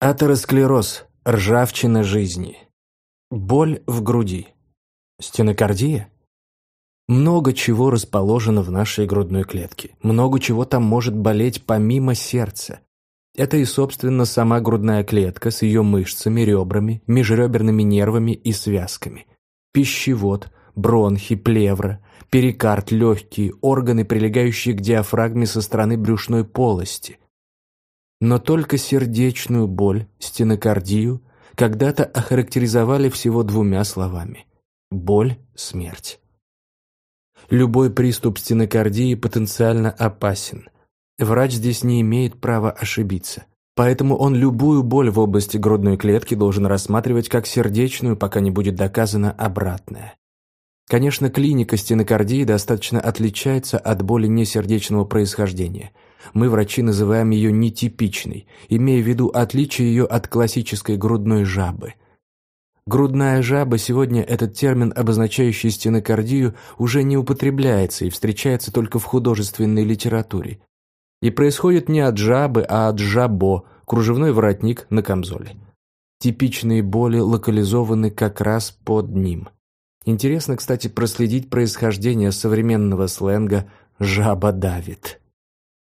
Атеросклероз – ржавчина жизни. Боль в груди. Стенокардия? Много чего расположено в нашей грудной клетке. Много чего там может болеть помимо сердца. Это и, собственно, сама грудная клетка с ее мышцами, ребрами, межреберными нервами и связками. Пищевод, бронхи, плевра, перикард, легкие, органы, прилегающие к диафрагме со стороны брюшной полости. Но только сердечную боль, стенокардию, когда-то охарактеризовали всего двумя словами – боль, смерть. Любой приступ стенокардии потенциально опасен. Врач здесь не имеет права ошибиться. Поэтому он любую боль в области грудной клетки должен рассматривать как сердечную, пока не будет доказано обратное. Конечно, клиника стенокардии достаточно отличается от боли несердечного происхождения. Мы, врачи, называем ее нетипичной, имея в виду отличие ее от классической грудной жабы. Грудная жаба сегодня этот термин, обозначающий стенокардию, уже не употребляется и встречается только в художественной литературе. И происходит не от жабы, а от жабо, кружевной воротник на камзоле. Типичные боли локализованы как раз под ним – Интересно, кстати, проследить происхождение современного сленга «жаба давит».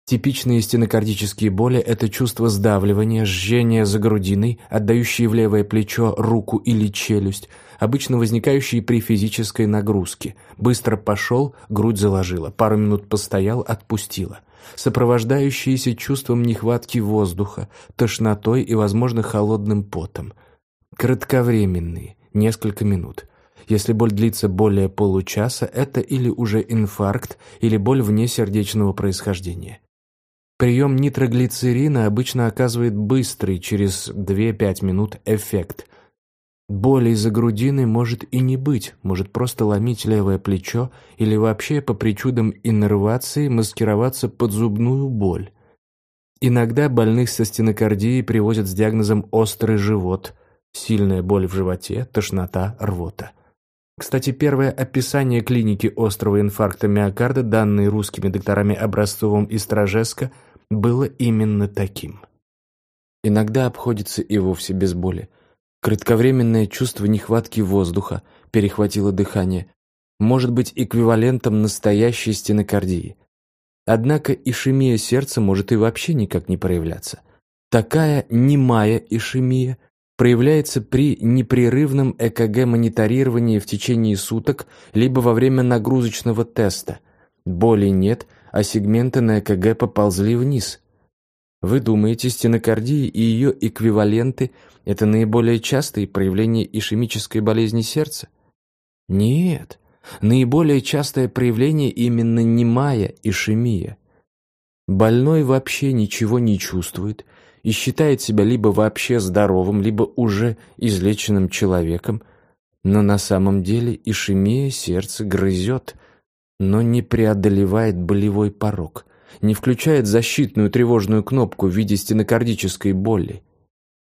Типичные стенокардические боли – это чувство сдавливания, жжения за грудиной, отдающие в левое плечо, руку или челюсть, обычно возникающие при физической нагрузке. Быстро пошел, грудь заложила, пару минут постоял, отпустила. Сопровождающиеся чувством нехватки воздуха, тошнотой и, возможно, холодным потом. Кратковременные, несколько минут – если боль длится более получаса, это или уже инфаркт, или боль вне сердечного происхождения. Прием нитроглицерина обычно оказывает быстрый, через 2-5 минут, эффект. Боли из-за грудины может и не быть, может просто ломить левое плечо или вообще по причудам иннервации маскироваться под зубную боль. Иногда больных со стенокардией привозят с диагнозом «острый живот», сильная боль в животе, тошнота, рвота. Кстати, первое описание клиники острого инфаркта миокарда, данное русскими докторами Образцовым и Стражеско, было именно таким. Иногда обходится и вовсе без боли. Кратковременное чувство нехватки воздуха перехватило дыхание, может быть эквивалентом настоящей стенокардии. Однако ишемия сердца может и вообще никак не проявляться. Такая немая ишемия проявляется при непрерывном ЭКГ-мониторировании в течение суток либо во время нагрузочного теста. Боли нет, а сегменты на ЭКГ поползли вниз. Вы думаете, стенокардия и ее эквиваленты – это наиболее частые проявления ишемической болезни сердца? Нет, наиболее частое проявление именно немая ишемия. Больной вообще ничего не чувствует, и считает себя либо вообще здоровым, либо уже излеченным человеком, но на самом деле ишемия сердце грызет, но не преодолевает болевой порог, не включает защитную тревожную кнопку в виде стенокардической боли.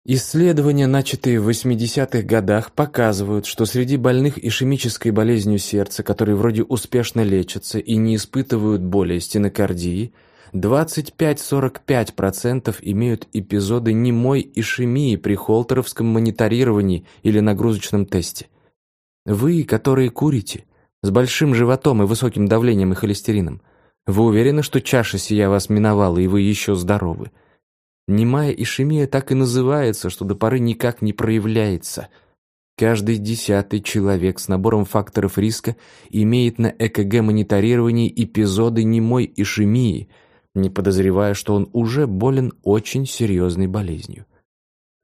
Исследования, начатые в 80-х годах, показывают, что среди больных ишемической болезнью сердца, которые вроде успешно лечатся и не испытывают боли стенокардии, 25-45% имеют эпизоды немой ишемии при холтеровском мониторировании или нагрузочном тесте. Вы, которые курите, с большим животом и высоким давлением и холестерином, вы уверены, что чаша сия вас миновала, и вы еще здоровы? Немая ишемия так и называется, что до поры никак не проявляется. Каждый десятый человек с набором факторов риска имеет на ЭКГ-мониторировании эпизоды немой ишемии – не подозревая, что он уже болен очень серьезной болезнью.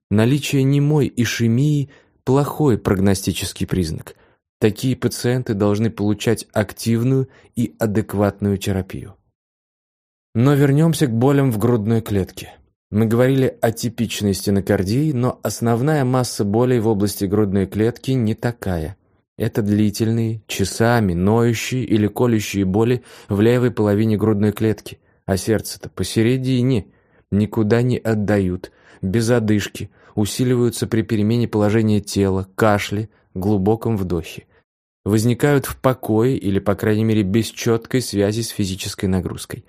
Наличие немой ишемии – плохой прогностический признак. Такие пациенты должны получать активную и адекватную терапию. Но вернемся к болям в грудной клетке. Мы говорили о типичной стенокардии, но основная масса болей в области грудной клетки не такая. Это длительные, часами ноющие или колющие боли в левой половине грудной клетки, а сердце-то посередине, никуда не отдают, без одышки, усиливаются при перемене положения тела, кашле, глубоком вдохе. Возникают в покое или, по крайней мере, без четкой связи с физической нагрузкой.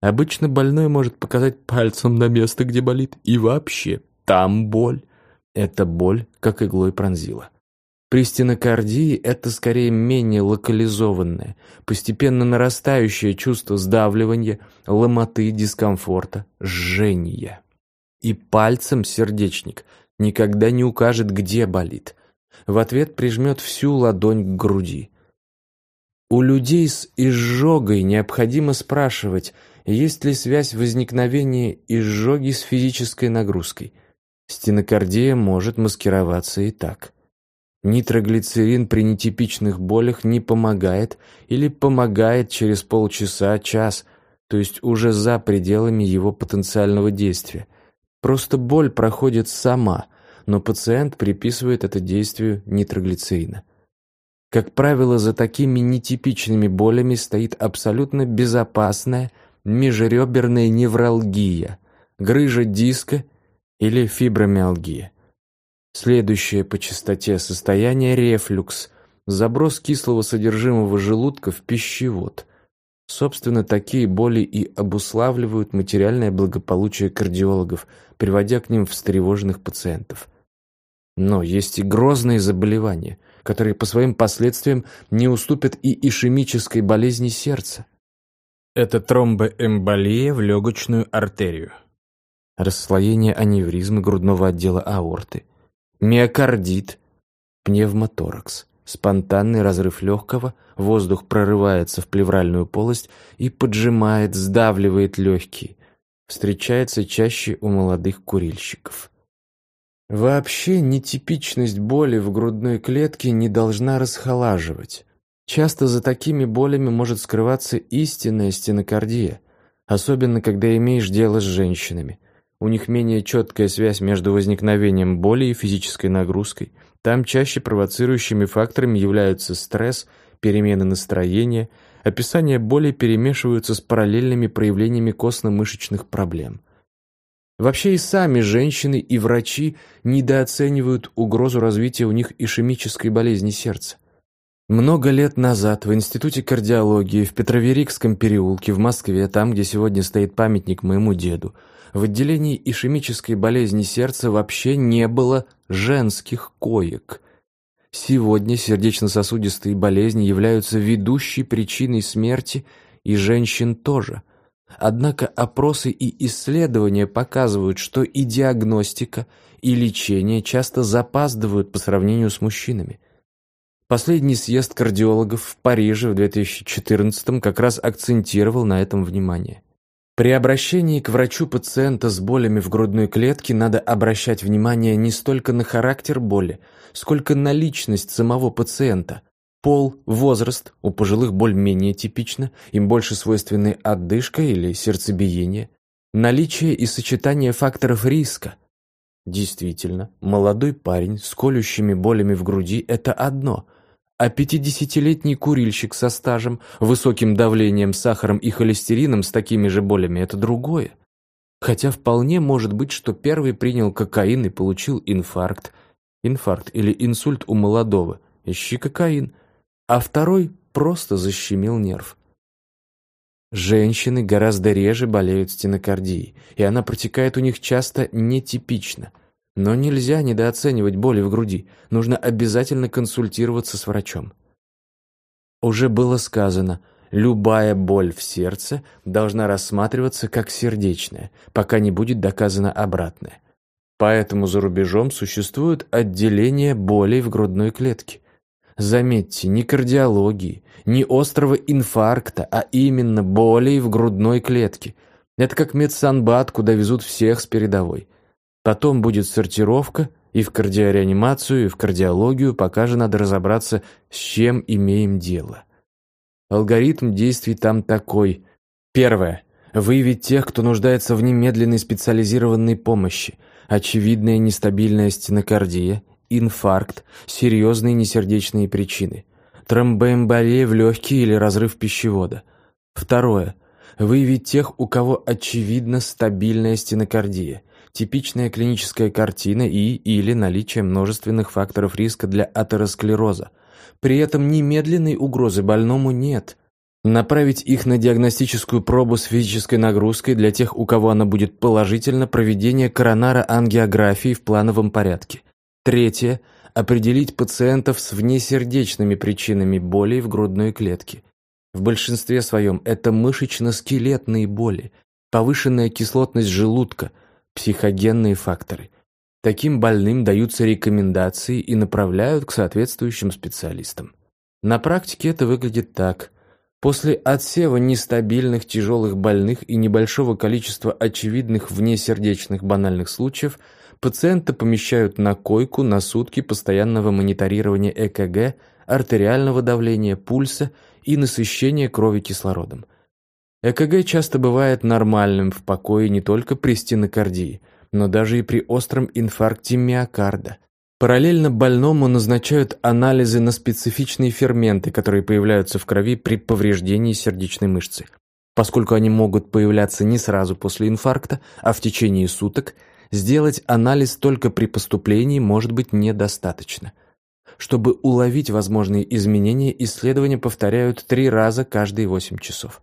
Обычно больной может показать пальцем на место, где болит, и вообще там боль. Эта боль как иглой пронзила. При стенокардии это скорее менее локализованное, постепенно нарастающее чувство сдавливания, ломоты, дискомфорта, жжения. И пальцем сердечник никогда не укажет, где болит. В ответ прижмет всю ладонь к груди. У людей с изжогой необходимо спрашивать, есть ли связь возникновения изжоги с физической нагрузкой. Стенокардия может маскироваться и так – Нитроглицерин при нетипичных болях не помогает или помогает через полчаса-час, то есть уже за пределами его потенциального действия. Просто боль проходит сама, но пациент приписывает это действию нитроглицерина. Как правило, за такими нетипичными болями стоит абсолютно безопасная межреберная невралгия, грыжа диска или фибромиалгия. Следующее по частоте состояние рефлюкс, заброс кислого содержимого желудка в пищевод. Собственно, такие боли и обуславливают материальное благополучие кардиологов, приводя к ним встревоженных пациентов. Но есть и грозные заболевания, которые по своим последствиям не уступят и ишемической болезни сердца. Это тромбоэмболия в легочную артерию, расслоение аневризмы грудного отдела аорты – миокардит, пневмоторакс, спонтанный разрыв легкого, воздух прорывается в плевральную полость и поджимает, сдавливает легкие. Встречается чаще у молодых курильщиков. Вообще нетипичность боли в грудной клетке не должна расхолаживать. Часто за такими болями может скрываться истинная стенокардия, особенно когда имеешь дело с женщинами. У них менее четкая связь между возникновением боли и физической нагрузкой. Там чаще провоцирующими факторами являются стресс, перемены настроения, описание боли перемешиваются с параллельными проявлениями костно-мышечных проблем. Вообще и сами женщины и врачи недооценивают угрозу развития у них ишемической болезни сердца. Много лет назад в Институте кардиологии в Петроверикском переулке в Москве, там, где сегодня стоит памятник моему деду, в отделении ишемической болезни сердца вообще не было женских коек. Сегодня сердечно-сосудистые болезни являются ведущей причиной смерти, и женщин тоже. Однако опросы и исследования показывают, что и диагностика, и лечение часто запаздывают по сравнению с мужчинами. Последний съезд кардиологов в Париже в 2014 как раз акцентировал на этом внимание. При обращении к врачу пациента с болями в грудной клетке надо обращать внимание не столько на характер боли, сколько на личность самого пациента. Пол, возраст, у пожилых боль менее типична, им больше свойственны отдышка или сердцебиение, наличие и сочетание факторов риска. Действительно, молодой парень с колющими болями в груди – это одно – а пятидесятилетний курильщик со стажем, высоким давлением, сахаром и холестерином с такими же болями – это другое. Хотя вполне может быть, что первый принял кокаин и получил инфаркт. Инфаркт или инсульт у молодого – ищи кокаин. А второй просто защемил нерв. Женщины гораздо реже болеют стенокардией, и она протекает у них часто нетипично – но нельзя недооценивать боли в груди. Нужно обязательно консультироваться с врачом. Уже было сказано, любая боль в сердце должна рассматриваться как сердечная, пока не будет доказано обратное. Поэтому за рубежом существуют отделения болей в грудной клетке. Заметьте, не кардиологии, не острого инфаркта, а именно болей в грудной клетке. Это как медсанбат, куда везут всех с передовой. Потом будет сортировка и в кардиореанимацию, и в кардиологию, пока же надо разобраться, с чем имеем дело. Алгоритм действий там такой. Первое. Выявить тех, кто нуждается в немедленной специализированной помощи. Очевидная нестабильная стенокардия, инфаркт, серьезные несердечные причины. Тромбоэмболия в легкие или разрыв пищевода. Второе. Выявить тех, у кого очевидно стабильная стенокардия типичная клиническая картина и или наличие множественных факторов риска для атеросклероза. При этом немедленной угрозы больному нет. Направить их на диагностическую пробу с физической нагрузкой для тех, у кого она будет положительно, проведение коронара-ангиографии в плановом порядке. Третье – определить пациентов с внесердечными причинами болей в грудной клетке. В большинстве своем это мышечно-скелетные боли, повышенная кислотность желудка, психогенные факторы. Таким больным даются рекомендации и направляют к соответствующим специалистам. На практике это выглядит так. После отсева нестабильных тяжелых больных и небольшого количества очевидных внесердечных банальных случаев пациента помещают на койку на сутки постоянного мониторирования ЭКГ, артериального давления, пульса и насыщения крови кислородом. ЭКГ часто бывает нормальным в покое не только при стенокардии, но даже и при остром инфаркте миокарда. Параллельно больному назначают анализы на специфичные ферменты, которые появляются в крови при повреждении сердечной мышцы. Поскольку они могут появляться не сразу после инфаркта, а в течение суток, сделать анализ только при поступлении может быть недостаточно. Чтобы уловить возможные изменения, исследования повторяют три раза каждые 8 часов.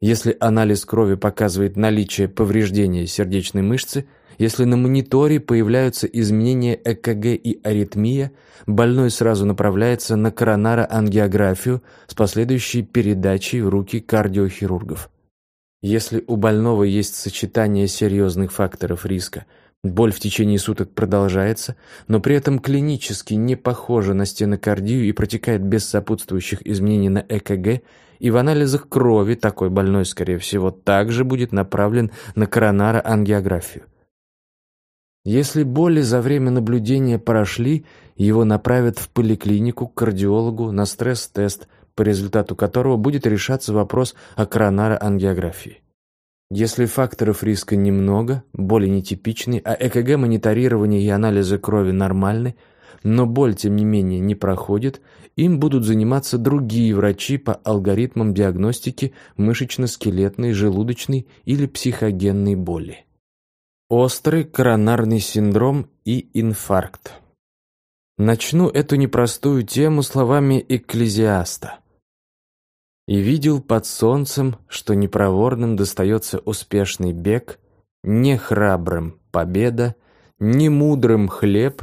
Если анализ крови показывает наличие повреждения сердечной мышцы – если на мониторе появляются изменения ЭКГ и аритмия, больной сразу направляется на коронароангиографию с последующей передачей в руки кардиохирургов. Если у больного есть сочетание серьезных факторов риска, боль в течение суток продолжается, но при этом клинически не похожа на стенокардию и протекает без сопутствующих изменений на ЭКГ, и в анализах крови такой больной, скорее всего, также будет направлен на коронароангиографию. Если боли за время наблюдения прошли, его направят в поликлинику к кардиологу на стресс-тест, по результату которого будет решаться вопрос о коронароангиографии. Если факторов риска немного, боли нетипичны, а ЭКГ-мониторирование и анализы крови нормальны, но боль, тем не менее, не проходит, им будут заниматься другие врачи по алгоритмам диагностики мышечно-скелетной, желудочной или психогенной боли. Острый коронарный синдром и инфаркт. Начну эту непростую тему словами экклезиаста. «И видел под солнцем, что непроворным достается успешный бег, не храбрым победа, не мудрым хлеб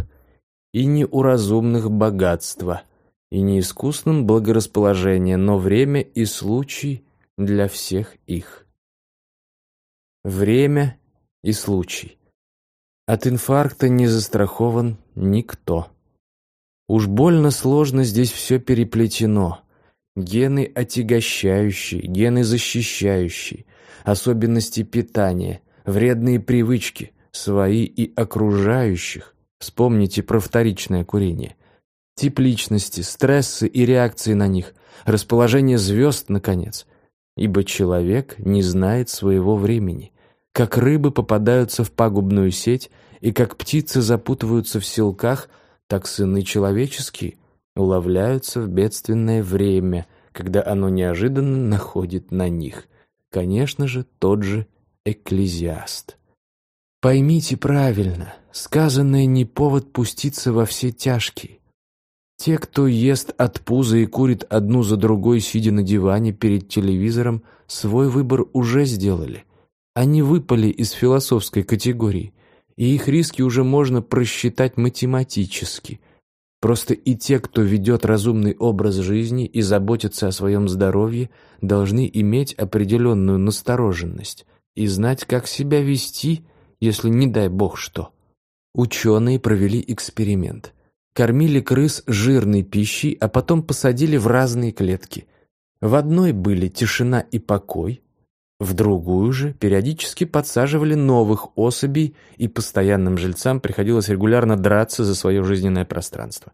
и не у разумных богатства, и не искусным благорасположение, но время и случай для всех их». Время и случай. От инфаркта не застрахован никто. Уж больно сложно здесь все переплетено. Гены отягощающие, гены защищающие, особенности питания, вредные привычки, свои и окружающих. Вспомните про вторичное курение. Тип личности, стрессы и реакции на них, расположение звезд, наконец. Ибо человек не знает своего времени. Как рыбы попадаются в пагубную сеть, и как птицы запутываются в селках, так сыны человеческие уловляются в бедственное время, когда оно неожиданно находит на них. Конечно же, тот же экклезиаст. Поймите правильно, сказанное не повод пуститься во все тяжкие. Те, кто ест от пуза и курит одну за другой, сидя на диване перед телевизором, свой выбор уже сделали – они выпали из философской категории, и их риски уже можно просчитать математически. Просто и те, кто ведет разумный образ жизни и заботится о своем здоровье, должны иметь определенную настороженность и знать, как себя вести, если не дай бог что. Ученые провели эксперимент. Кормили крыс жирной пищей, а потом посадили в разные клетки. В одной были тишина и покой, в другую же периодически подсаживали новых особей, и постоянным жильцам приходилось регулярно драться за свое жизненное пространство.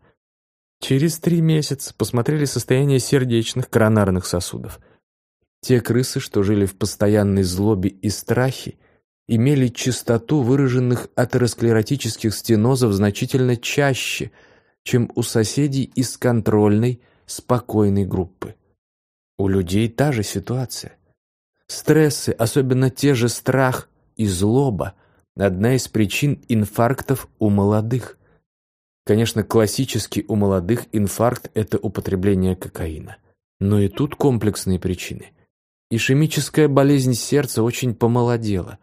Через три месяца посмотрели состояние сердечных коронарных сосудов. Те крысы, что жили в постоянной злобе и страхе, имели частоту выраженных атеросклеротических стенозов значительно чаще, чем у соседей из контрольной, спокойной группы. У людей та же ситуация. Стрессы, особенно те же страх и злоба, одна из причин инфарктов у молодых. Конечно, классический у молодых инфаркт – это употребление кокаина. Но и тут комплексные причины. Ишемическая болезнь сердца очень помолодела.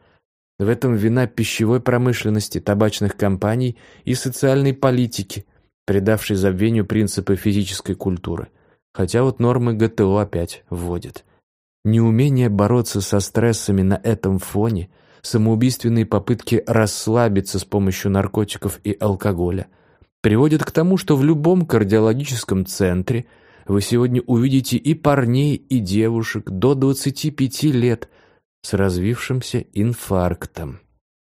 В этом вина пищевой промышленности, табачных компаний и социальной политики, придавшей забвению принципы физической культуры. Хотя вот нормы ГТО опять вводят. Неумение бороться со стрессами на этом фоне, самоубийственные попытки расслабиться с помощью наркотиков и алкоголя приводят к тому, что в любом кардиологическом центре – вы сегодня увидите и парней, и девушек до 25 лет с развившимся инфарктом.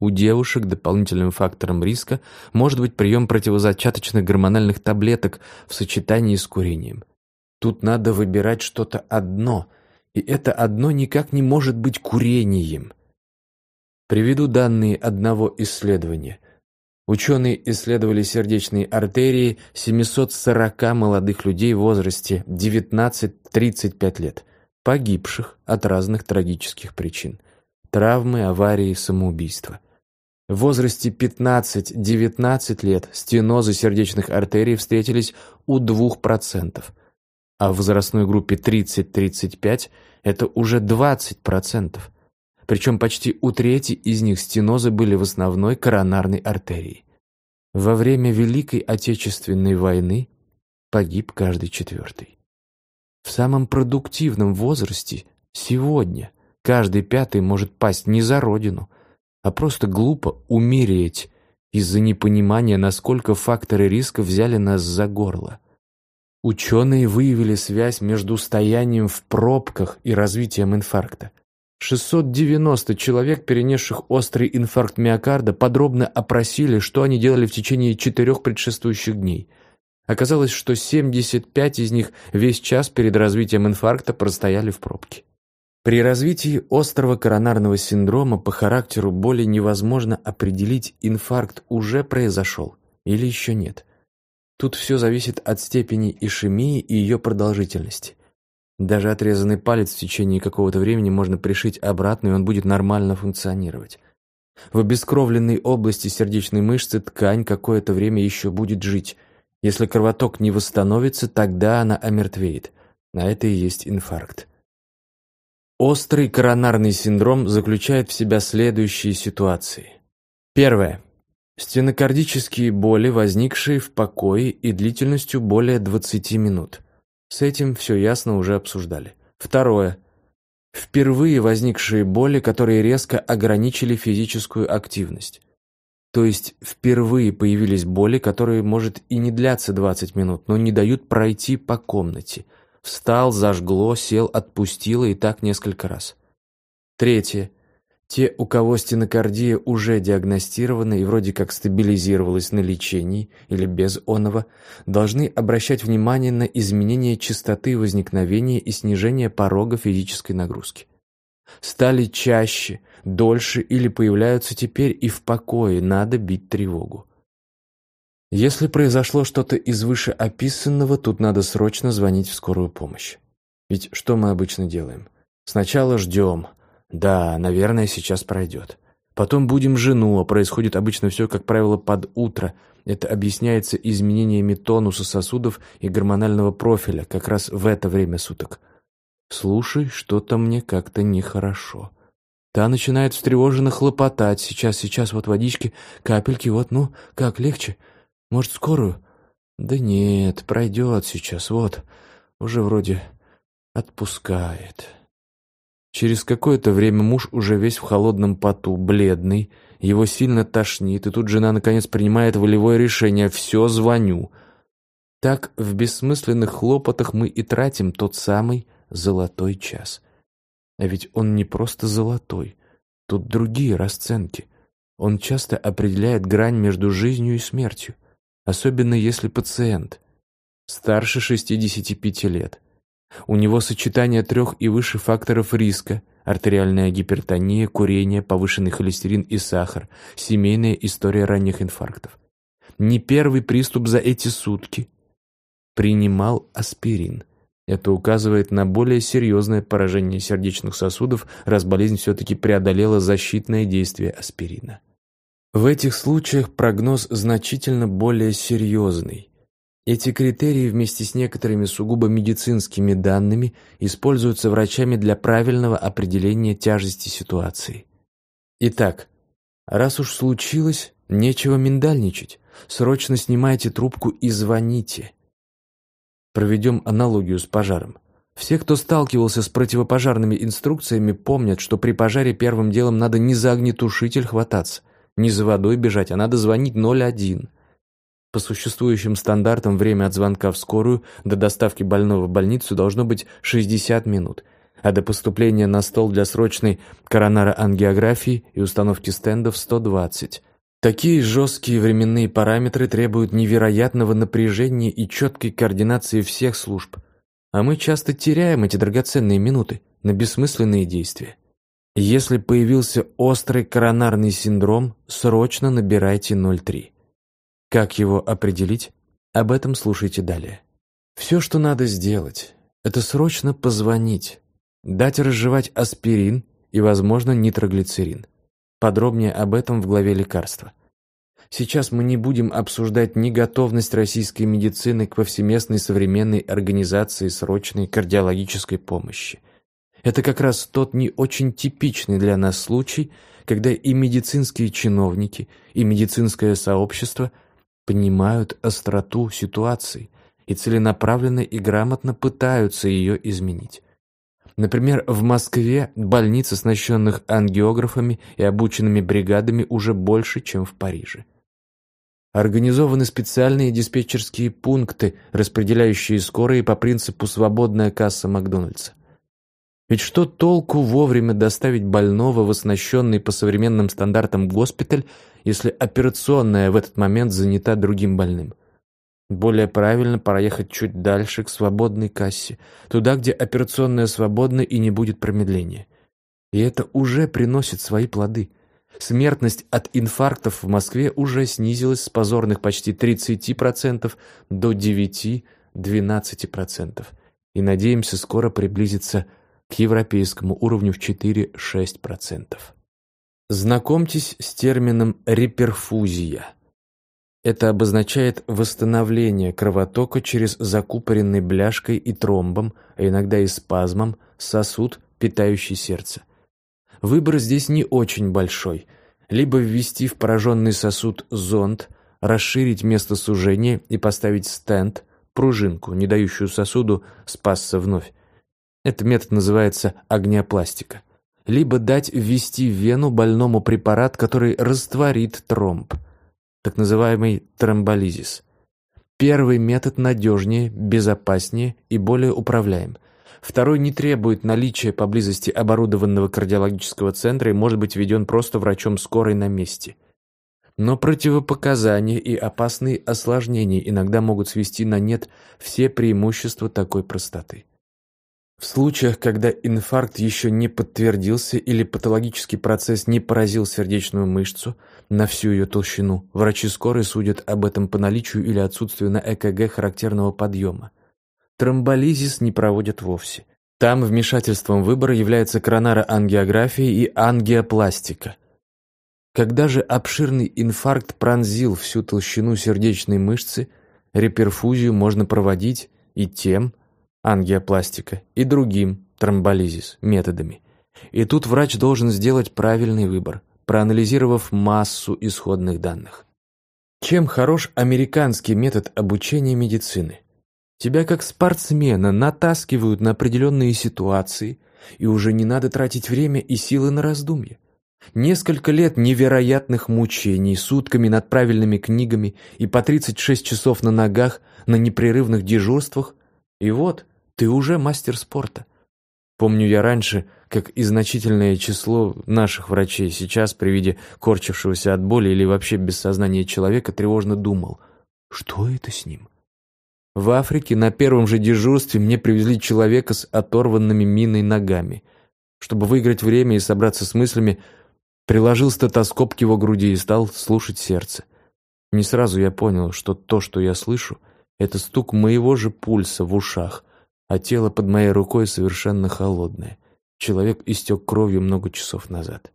У девушек дополнительным фактором риска может быть прием противозачаточных гормональных таблеток в сочетании с курением. Тут надо выбирать что-то одно, и это одно никак не может быть курением. Приведу данные одного исследования – Ученые исследовали сердечные артерии 740 молодых людей в возрасте 19-35 лет, погибших от разных трагических причин – травмы, аварии, самоубийства. В возрасте 15-19 лет стенозы сердечных артерий встретились у 2%, а в возрастной группе 30-35 это уже 20%. Причем почти у трети из них стенозы были в основной коронарной артерии. Во время Великой Отечественной войны погиб каждый четвертый. В самом продуктивном возрасте, сегодня, каждый пятый может пасть не за родину, а просто глупо умереть из-за непонимания, насколько факторы риска взяли нас за горло. Ученые выявили связь между стоянием в пробках и развитием инфаркта. 690 человек, перенесших острый инфаркт миокарда, подробно опросили, что они делали в течение четырех предшествующих дней. Оказалось, что 75 из них весь час перед развитием инфаркта простояли в пробке. При развитии острого коронарного синдрома по характеру боли невозможно определить, инфаркт уже произошел или еще нет. Тут все зависит от степени ишемии и ее продолжительности. Даже отрезанный палец в течение какого-то времени можно пришить обратно, и он будет нормально функционировать. В обескровленной области сердечной мышцы ткань какое-то время еще будет жить. Если кровоток не восстановится, тогда она омертвеет. А это и есть инфаркт. Острый коронарный синдром заключает в себя следующие ситуации. Первое. Стенокардические боли, возникшие в покое и длительностью более 20 минут. С этим все ясно уже обсуждали. Второе. Впервые возникшие боли, которые резко ограничили физическую активность. То есть впервые появились боли, которые, может, и не длятся 20 минут, но не дают пройти по комнате. Встал, зажгло, сел, отпустило и так несколько раз. Третье. Те, у кого стенокардия уже диагностирована и вроде как стабилизировалась на лечении или без оного, должны обращать внимание на изменение частоты возникновения и снижение порога физической нагрузки. Стали чаще, дольше или появляются теперь и в покое, надо бить тревогу. Если произошло что-то из вышеописанного, тут надо срочно звонить в скорую помощь. Ведь что мы обычно делаем? Сначала ждем, да, наверное, сейчас пройдет. Потом будем жену, а происходит обычно все, как правило, под утро. Это объясняется изменениями тонуса сосудов и гормонального профиля как раз в это время суток. Слушай, что-то мне как-то нехорошо. Та начинает встревоженно хлопотать. Сейчас, сейчас, вот водички, капельки, вот, ну, как, легче? Может, скорую? Да нет, пройдет сейчас, вот. Уже вроде отпускает. Через какое-то время муж уже весь в холодном поту, бледный, его сильно тошнит, и тут жена наконец принимает волевое решение «все, звоню». Так в бессмысленных хлопотах мы и тратим тот самый золотой час. А ведь он не просто золотой, тут другие расценки. Он часто определяет грань между жизнью и смертью, особенно если пациент старше 65 лет – у него сочетание трех и выше факторов риска – артериальная гипертония, курение, повышенный холестерин и сахар, семейная история ранних инфарктов. Не первый приступ за эти сутки. Принимал аспирин. Это указывает на более серьезное поражение сердечных сосудов, раз болезнь все-таки преодолела защитное действие аспирина. В этих случаях прогноз значительно более серьезный. Эти критерии вместе с некоторыми сугубо медицинскими данными используются врачами для правильного определения тяжести ситуации. Итак, раз уж случилось, нечего миндальничать. Срочно снимайте трубку и звоните. Проведем аналогию с пожаром. Все, кто сталкивался с противопожарными инструкциями, помнят, что при пожаре первым делом надо не за огнетушитель хвататься, не за водой бежать, а надо звонить 01. По существующим стандартам время от звонка в скорую до доставки больного в больницу должно быть 60 минут, а до поступления на стол для срочной коронароангиографии и установки стендов 120. Такие жесткие временные параметры требуют невероятного напряжения и четкой координации всех служб. А мы часто теряем эти драгоценные минуты на бессмысленные действия. Если появился острый коронарный синдром, срочно набирайте 03. Как его определить? Об этом слушайте далее. Все, что надо сделать, это срочно позвонить, дать разжевать аспирин и, возможно, нитроглицерин. Подробнее об этом в главе лекарства. Сейчас мы не будем обсуждать ни готовность российской медицины к повсеместной современной организации срочной кардиологической помощи. Это как раз тот не очень типичный для нас случай, когда и медицинские чиновники, и медицинское сообщество – понимают остроту ситуации и целенаправленно и грамотно пытаются ее изменить. Например, в Москве больниц, оснащенных ангиографами и обученными бригадами, уже больше, чем в Париже. Организованы специальные диспетчерские пункты, распределяющие скорые по принципу «свободная касса Макдональдса». Ведь что толку вовремя доставить больного в оснащенный по современным стандартам госпиталь, если операционная в этот момент занята другим больным? Более правильно проехать чуть дальше к свободной кассе, туда, где операционная свободна и не будет промедления. И это уже приносит свои плоды. Смертность от инфарктов в Москве уже снизилась с позорных почти 30% до 9-12%. И надеемся скоро приблизиться к европейскому уровню в 4-6%. Знакомьтесь с термином реперфузия. Это обозначает восстановление кровотока через закупоренный бляшкой и тромбом, а иногда и спазмом, сосуд, питающий сердце. Выбор здесь не очень большой. Либо ввести в пораженный сосуд зонд, расширить место сужения и поставить стенд, пружинку, не дающую сосуду спасться вновь, этот метод называется огнеопластика. Либо дать ввести в вену больному препарат, который растворит тромб, так называемый тромболизис. Первый метод надежнее, безопаснее и более управляем. Второй не требует наличия поблизости оборудованного кардиологического центра и может быть введен просто врачом скорой на месте. Но противопоказания и опасные осложнения иногда могут свести на нет все преимущества такой простоты. В случаях, когда инфаркт еще не подтвердился или патологический процесс не поразил сердечную мышцу на всю ее толщину, врачи скорой судят об этом по наличию или отсутствию на ЭКГ характерного подъема. Тромболизис не проводят вовсе. Там вмешательством выбора является коронароангиография и ангиопластика. Когда же обширный инфаркт пронзил всю толщину сердечной мышцы, реперфузию можно проводить и тем, ангиопластика, и другим, тромболизис, методами. И тут врач должен сделать правильный выбор, проанализировав массу исходных данных. Чем хорош американский метод обучения медицины? Тебя как спортсмена натаскивают на определенные ситуации, и уже не надо тратить время и силы на раздумья. Несколько лет невероятных мучений, сутками над правильными книгами и по 36 часов на ногах, на непрерывных дежурствах, и вот ты уже мастер спорта. Помню я раньше, как и значительное число наших врачей сейчас при виде корчившегося от боли или вообще без сознания человека тревожно думал, что это с ним? В Африке на первом же дежурстве мне привезли человека с оторванными миной ногами. Чтобы выиграть время и собраться с мыслями, приложил стетоскоп к его груди и стал слушать сердце. Не сразу я понял, что то, что я слышу, это стук моего же пульса в ушах, а тело под моей рукой совершенно холодное. Человек истек кровью много часов назад.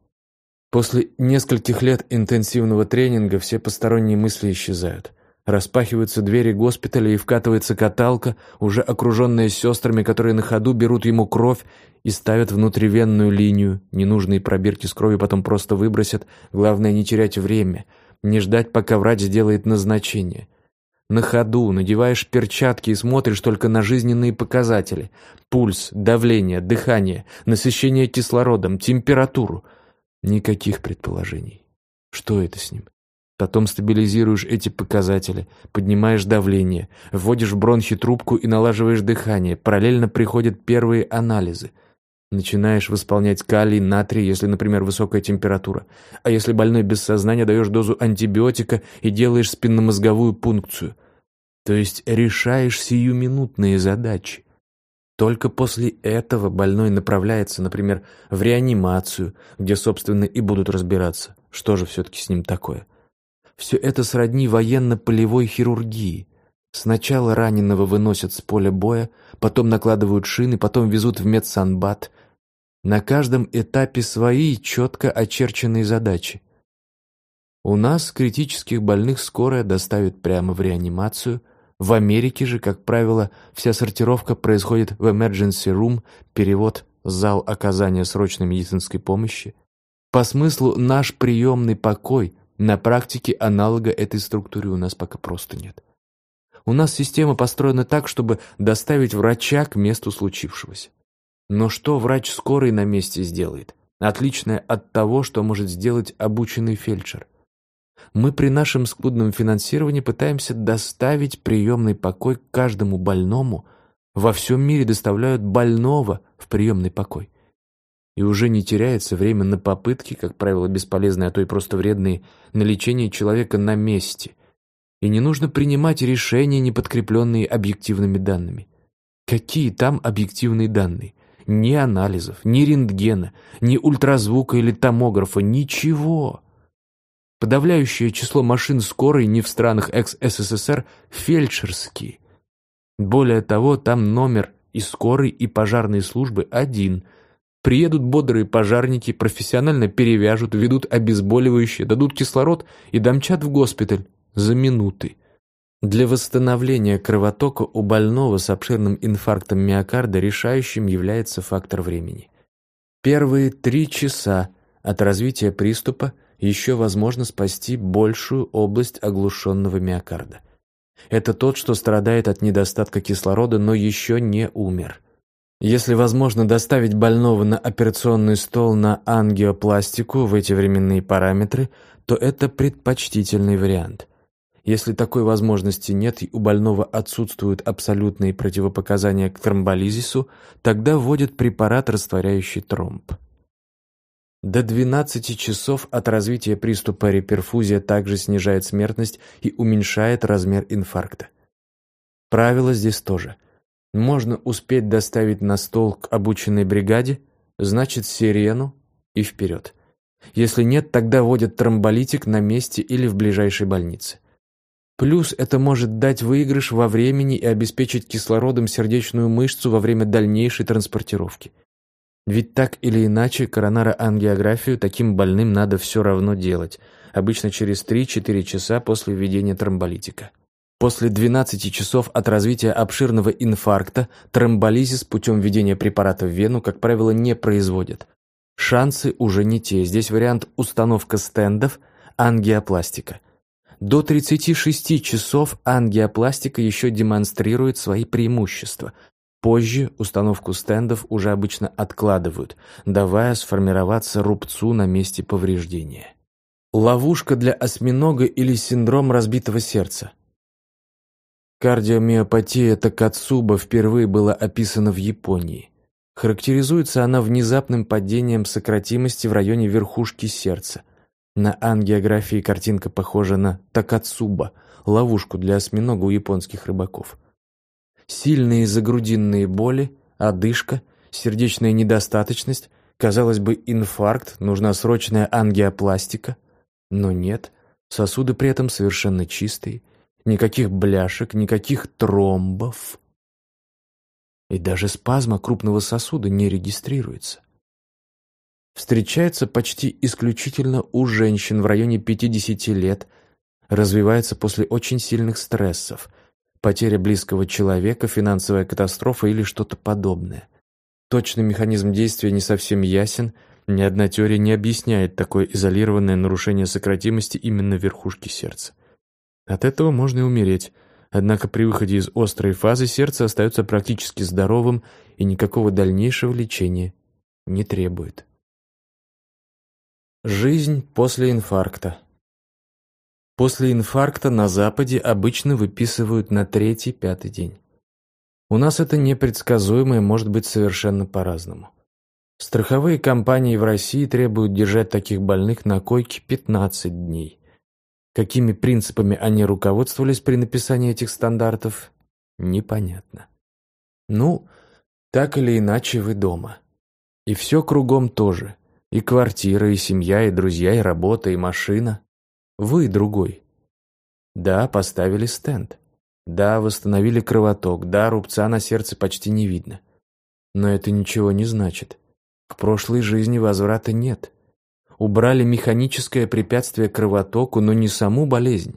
После нескольких лет интенсивного тренинга все посторонние мысли исчезают. Распахиваются двери госпиталя и вкатывается каталка, уже окруженная сестрами, которые на ходу берут ему кровь и ставят внутривенную линию. Ненужные пробирки с кровью потом просто выбросят. Главное не терять время, не ждать, пока врач сделает назначение. На ходу надеваешь перчатки и смотришь только на жизненные показатели. Пульс, давление, дыхание, насыщение кислородом, температуру. Никаких предположений. Что это с ним? Потом стабилизируешь эти показатели, поднимаешь давление, вводишь в бронхи трубку и налаживаешь дыхание. Параллельно приходят первые анализы. Начинаешь восполнять калий, натрий, если, например, высокая температура. А если больной без сознания, даешь дозу антибиотика и делаешь спинномозговую пункцию. То есть решаешь сиюминутные задачи. Только после этого больной направляется, например, в реанимацию, где, собственно, и будут разбираться, что же все-таки с ним такое. Все это сродни военно-полевой хирургии. Сначала раненого выносят с поля боя, потом накладывают шины, потом везут в медсанбат. На каждом этапе свои четко очерченные задачи. У нас критических больных скорая доставит прямо в реанимацию. В Америке же, как правило, вся сортировка происходит в emergency room, перевод «зал оказания срочной медицинской помощи». По смыслу наш приемный покой – на практике аналога этой структуре у нас пока просто нет. У нас система построена так, чтобы доставить врача к месту случившегося. Но что врач скорой на месте сделает? Отличное от того, что может сделать обученный фельдшер. Мы при нашем скудном финансировании пытаемся доставить приемный покой каждому больному. Во всем мире доставляют больного в приемный покой и уже не теряется время на попытки, как правило, бесполезные, а то и просто вредные, на лечение человека на месте. И не нужно принимать решения, не подкрепленные объективными данными. Какие там объективные данные? Ни анализов, ни рентгена, ни ультразвука или томографа, ничего. Подавляющее число машин скорой не в странах экс-СССР фельдшерские. Более того, там номер и скорой, и пожарной службы один – Приедут бодрые пожарники, профессионально перевяжут, ведут обезболивающие, дадут кислород и домчат в госпиталь за минуты. Для восстановления кровотока у больного с обширным инфарктом миокарда решающим является фактор времени. Первые три часа от развития приступа еще возможно спасти большую область оглушенного миокарда. Это тот, что страдает от недостатка кислорода, но еще не умер. Если возможно доставить больного на операционный стол на ангиопластику в эти временные параметры, то это предпочтительный вариант. Если такой возможности нет и у больного отсутствуют абсолютные противопоказания к тромболизису, тогда вводят препарат, растворяющий тромб. До 12 часов от развития приступа реперфузия также снижает смертность и уменьшает размер инфаркта. Правило здесь тоже – можно успеть доставить на стол к обученной бригаде, значит сирену и вперед. Если нет, тогда вводят тромболитик на месте или в ближайшей больнице. Плюс это может дать выигрыш во времени и обеспечить кислородом сердечную мышцу во время дальнейшей транспортировки. Ведь так или иначе коронароангиографию таким больным надо все равно делать, обычно через 3-4 часа после введения тромболитика. После 12 часов от развития обширного инфаркта тромболизис путем введения препарата в вену, как правило, не производят. Шансы уже не те. Здесь вариант установка стендов, ангиопластика. До 36 часов ангиопластика еще демонстрирует свои преимущества. Позже установку стендов уже обычно откладывают, давая сформироваться рубцу на месте повреждения. Ловушка для осьминога или синдром разбитого сердца – Кардиомиопатия Такацуба впервые была описана в Японии. Характеризуется она внезапным падением сократимости в районе верхушки сердца. На ангиографии картинка похожа на Такацуба, ловушку для осьминога у японских рыбаков. Сильные загрудинные боли, одышка, сердечная недостаточность, казалось бы, инфаркт, нужна срочная ангиопластика. Но нет, сосуды при этом совершенно чистые – Никаких бляшек, никаких тромбов. И даже спазма крупного сосуда не регистрируется. Встречается почти исключительно у женщин в районе 50 лет. развивается после очень сильных стрессов, потеря близкого человека, финансовая катастрофа или что-то подобное. Точный механизм действия не совсем ясен, ни одна теория не объясняет такое изолированное нарушение сократимости именно верхушки сердца. От этого можно и умереть, однако при выходе из острой фазы сердце остается практически здоровым и никакого дальнейшего лечения не требует. Жизнь после инфаркта После инфаркта на Западе обычно выписывают на третий-пятый день. У нас это непредсказуемо и может быть совершенно по-разному. Страховые компании в России требуют держать таких больных на койке 15 дней. Какими принципами они руководствовались при написании этих стандартов, непонятно. Ну, так или иначе вы дома. И все кругом тоже. И квартира, и семья, и друзья, и работа, и машина. Вы другой. Да, поставили стенд. Да, восстановили кровоток. Да, рубца на сердце почти не видно. Но это ничего не значит. К прошлой жизни возврата нет. Убрали механическое препятствие кровотоку, но не саму болезнь.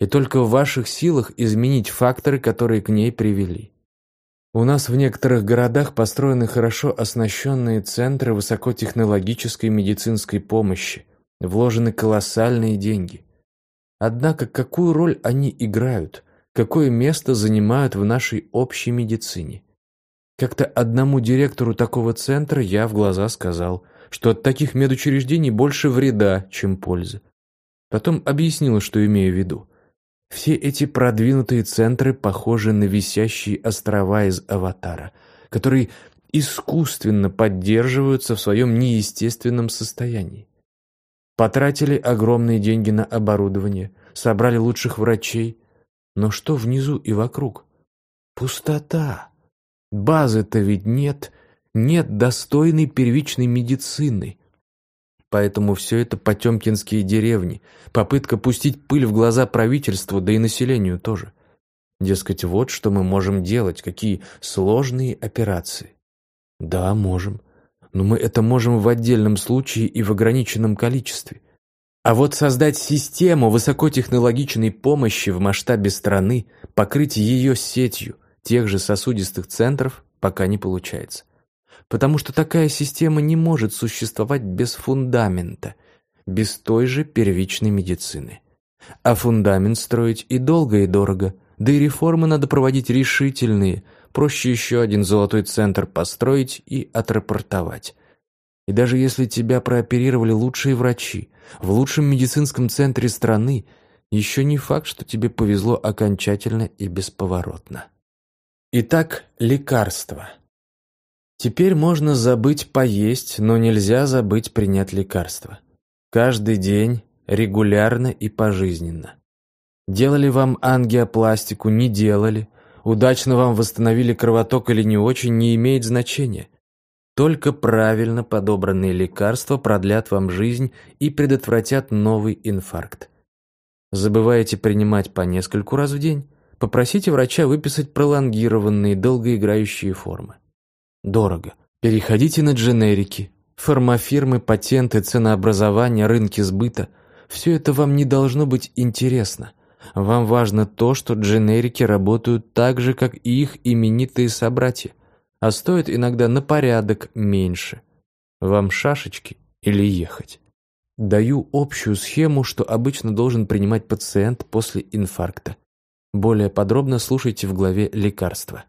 И только в ваших силах изменить факторы, которые к ней привели. У нас в некоторых городах построены хорошо оснащенные центры высокотехнологической медицинской помощи, вложены колоссальные деньги. Однако какую роль они играют, какое место занимают в нашей общей медицине? Как-то одному директору такого центра я в глаза сказал, что от таких медучреждений больше вреда, чем пользы. Потом объяснил, что имею в виду. Все эти продвинутые центры похожи на висящие острова из «Аватара», которые искусственно поддерживаются в своем неестественном состоянии. Потратили огромные деньги на оборудование, собрали лучших врачей. Но что внизу и вокруг? Пустота. Базы-то ведь нет, нет достойной первичной медицины. Поэтому все это потемкинские деревни, попытка пустить пыль в глаза правительству, да и населению тоже. Дескать, вот что мы можем делать, какие сложные операции. Да, можем. Но мы это можем в отдельном случае и в ограниченном количестве. А вот создать систему высокотехнологичной помощи в масштабе страны, покрыть ее сетью, тех же сосудистых центров пока не получается. Потому что такая система не может существовать без фундамента, без той же первичной медицины. А фундамент строить и долго, и дорого, да и реформы надо проводить решительные, проще еще один золотой центр построить и отрапортовать. И даже если тебя прооперировали лучшие врачи, в лучшем медицинском центре страны, еще не факт, что тебе повезло окончательно и бесповоротно. Итак, лекарства. Теперь можно забыть поесть, но нельзя забыть принять лекарства. Каждый день, регулярно и пожизненно. Делали вам ангиопластику, не делали, удачно вам восстановили кровоток или не очень, не имеет значения. Только правильно подобранные лекарства продлят вам жизнь и предотвратят новый инфаркт. Забываете принимать по нескольку раз в день? Попросите врача выписать пролонгированные, долгоиграющие формы. Дорого. Переходите на дженерики. Фармафирмы, патенты, ценообразование, рынки сбыта. Все это вам не должно быть интересно. Вам важно то, что дженерики работают так же, как и их именитые собратья, а стоят иногда на порядок меньше. Вам шашечки или ехать? Даю общую схему, что обычно должен принимать пациент после инфаркта. Более подробно слушайте в главе «Лекарства».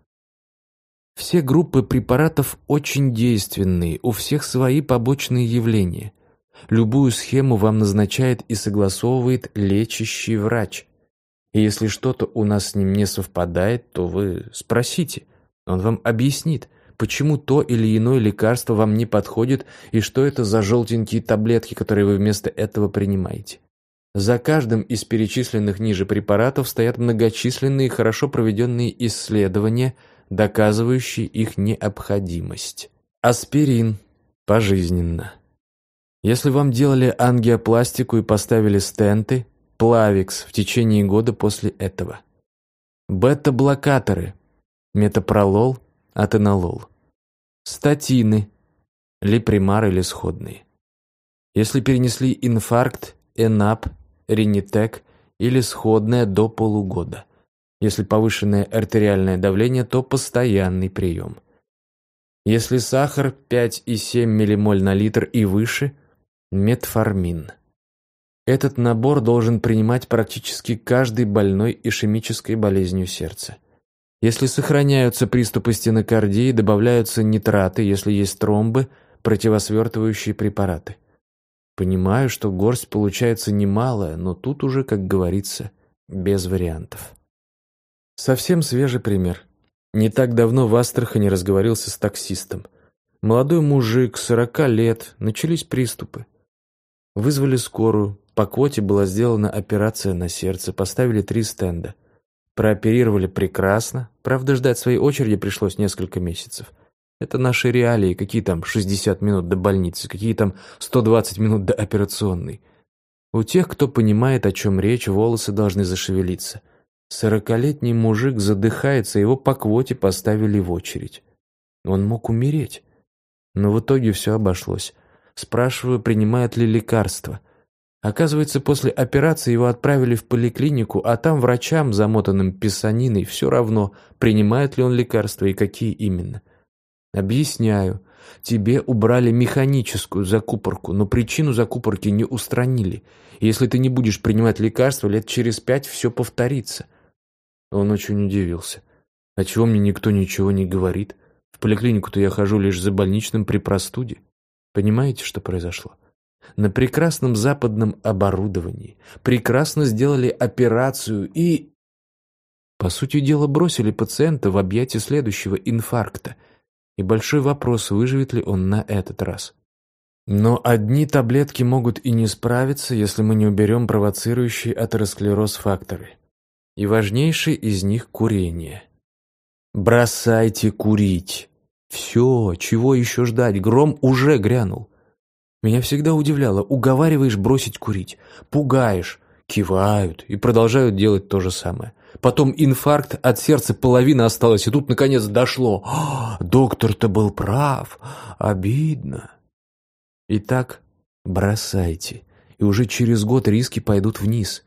Все группы препаратов очень действенные, у всех свои побочные явления. Любую схему вам назначает и согласовывает лечащий врач. И если что-то у нас с ним не совпадает, то вы спросите. Он вам объяснит, почему то или иное лекарство вам не подходит и что это за желтенькие таблетки, которые вы вместо этого принимаете. За каждым из перечисленных ниже препаратов стоят многочисленные хорошо проведенные исследования, доказывающие их необходимость. Аспирин. Пожизненно. Если вам делали ангиопластику и поставили стенты, плавикс в течение года после этого. Бета-блокаторы. Метапролол, атенолол. Статины. Липримар или сходные. Если перенесли инфаркт, ЭНАП, Ринитек или сходное до полугода. Если повышенное артериальное давление, то постоянный прием. Если сахар 5,7 ммоль на литр и выше – метформин. Этот набор должен принимать практически каждый больной ишемической болезнью сердца. Если сохраняются приступы стенокардии, добавляются нитраты, если есть тромбы, противосвертывающие препараты. Понимаю, что горсть получается немалая, но тут уже, как говорится, без вариантов. Совсем свежий пример. Не так давно в Астрахани разговорился с таксистом. Молодой мужик, сорока лет, начались приступы. Вызвали скорую, по квоте была сделана операция на сердце, поставили три стенда. Прооперировали прекрасно, правда ждать своей очереди пришлось несколько месяцев. Это наши реалии, какие там 60 минут до больницы, какие там 120 минут до операционной. У тех, кто понимает, о чем речь, волосы должны зашевелиться. Сорокалетний мужик задыхается, его по квоте поставили в очередь. Он мог умереть. Но в итоге все обошлось. Спрашиваю, принимает ли лекарства – Оказывается, после операции его отправили в поликлинику, а там врачам, замотанным писаниной, все равно, принимает ли он лекарства и какие именно. Объясняю. Тебе убрали механическую закупорку, но причину закупорки не устранили. Если ты не будешь принимать лекарства, лет через пять все повторится. Он очень удивился. А чего мне никто ничего не говорит? В поликлинику-то я хожу лишь за больничным при простуде. Понимаете, что произошло? На прекрасном западном оборудовании, прекрасно сделали операцию и... По сути дела, бросили пациента в объятия следующего инфаркта. И большой вопрос, выживет ли он на этот раз. Но одни таблетки могут и не справиться, если мы не уберем провоцирующие атеросклероз факторы. И важнейший из них – курение. Бросайте курить. Все, чего еще ждать? Гром уже грянул. Меня всегда удивляло, уговариваешь бросить курить, пугаешь, кивают и продолжают делать то же самое. Потом инфаркт, от сердца половина осталась, и тут наконец дошло. Доктор-то был прав, обидно. Итак, бросайте, и уже через год риски пойдут вниз.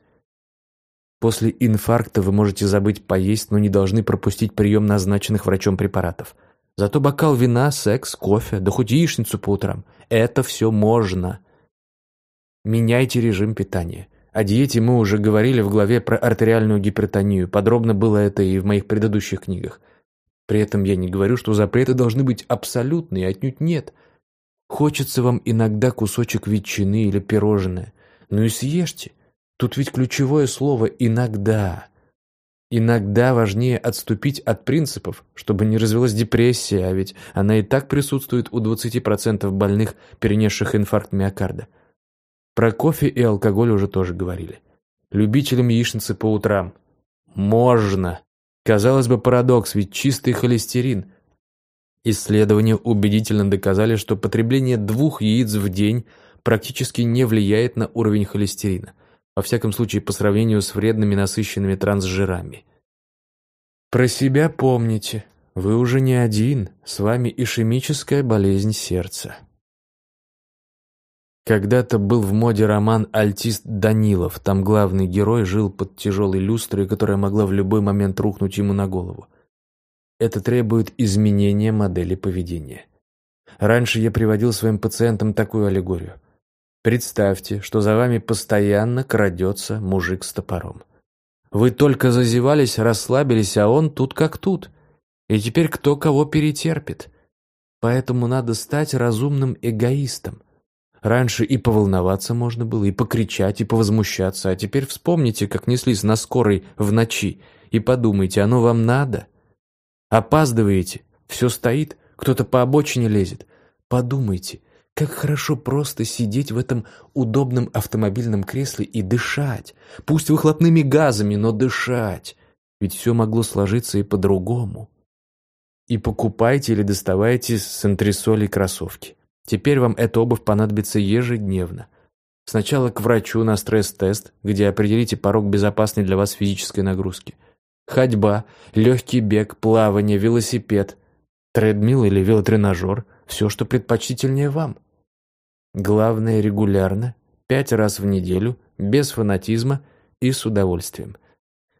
После инфаркта вы можете забыть поесть, но не должны пропустить прием назначенных врачом препаратов. Зато бокал вина, секс, кофе, да хоть яичницу по утрам – это все можно. Меняйте режим питания. О диете мы уже говорили в главе про артериальную гипертонию. Подробно было это и в моих предыдущих книгах. При этом я не говорю, что запреты должны быть абсолютные, отнюдь нет. Хочется вам иногда кусочек ветчины или пирожное. Ну и съешьте. Тут ведь ключевое слово «иногда». Иногда важнее отступить от принципов, чтобы не развилась депрессия, а ведь она и так присутствует у 20% больных, перенесших инфаркт миокарда. Про кофе и алкоголь уже тоже говорили. Любителям яичницы по утрам. Можно. Казалось бы, парадокс, ведь чистый холестерин. Исследования убедительно доказали, что потребление двух яиц в день практически не влияет на уровень холестерина – во всяком случае по сравнению с вредными насыщенными трансжирами. Про себя помните, вы уже не один, с вами ишемическая болезнь сердца. Когда-то был в моде роман «Альтист Данилов». Там главный герой жил под тяжелой люстрой, которая могла в любой момент рухнуть ему на голову. Это требует изменения модели поведения. Раньше я приводил своим пациентам такую аллегорию. Представьте, что за вами постоянно крадется мужик с топором. Вы только зазевались, расслабились, а он тут как тут. И теперь кто кого перетерпит. Поэтому надо стать разумным эгоистом. Раньше и поволноваться можно было, и покричать, и повозмущаться, а теперь вспомните, как неслись на скорой в ночи, и подумайте, оно вам надо? Опаздываете, все стоит, кто-то по обочине лезет. Подумайте, как хорошо просто сидеть в этом удобном автомобильном кресле и дышать. Пусть выхлопными газами, но дышать. Ведь все могло сложиться и по-другому. И покупайте или доставайте с антресолей кроссовки. Теперь вам эта обувь понадобится ежедневно. Сначала к врачу на стресс-тест, где определите порог безопасной для вас физической нагрузки. Ходьба, легкий бег, плавание, велосипед, тредмил или велотренажер – все, что предпочтительнее вам. Главное регулярно, пять раз в неделю, без фанатизма, и с удовольствием.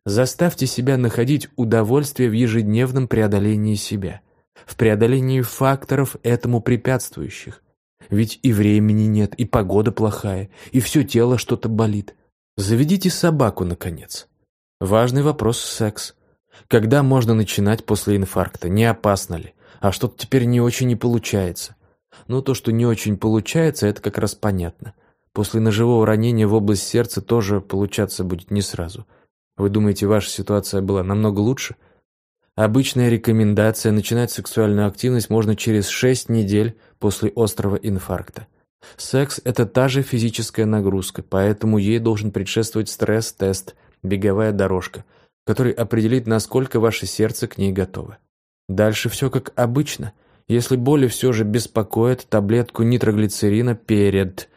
Заставьте себя находить удовольствие в ежедневном преодолении себя, в преодолении факторов этому препятствующих. Ведь и времени нет, и погода плохая, и все тело что-то болит. Заведите собаку, наконец. Важный вопрос – секс. Когда можно начинать после инфаркта? Не опасно ли? А что-то теперь не очень и получается. Ну, то, что не очень получается, это как раз понятно. После ножевого ранения в область сердца тоже получаться будет не сразу. Вы думаете, ваша ситуация была намного лучше? Обычная рекомендация начинать сексуальную активность можно через 6 недель после острого инфаркта. Секс – это та же физическая нагрузка, поэтому ей должен предшествовать стресс-тест, беговая дорожка, который определит, насколько ваше сердце к ней готово. Дальше все как обычно. Если боли все же беспокоят, таблетку нитроглицерина перед.